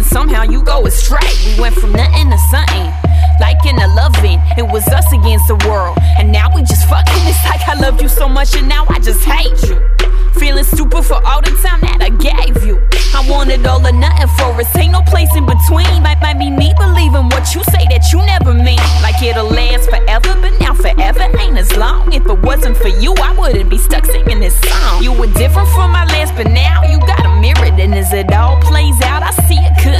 and somehow you go astray. We went from nothing to something. Like in a loving, it was us against the world. And now we just fucking. It's like I loved you so much and now I just hate you. Feeling stupid for all the time that I gave you. I wanted all or nothing for us. Ain't no place in between. Might, might be me believing what you wasn't for you, I wouldn't be stuck singing this song. You were different from my last, but now you got a mirror. And as it all plays out, I see it couldn't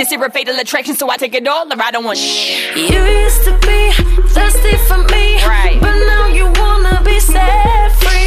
This is a fatal attraction, so I take it all or I don't want shit. You used to be thirsty for me, Right. But now you wanna be set free.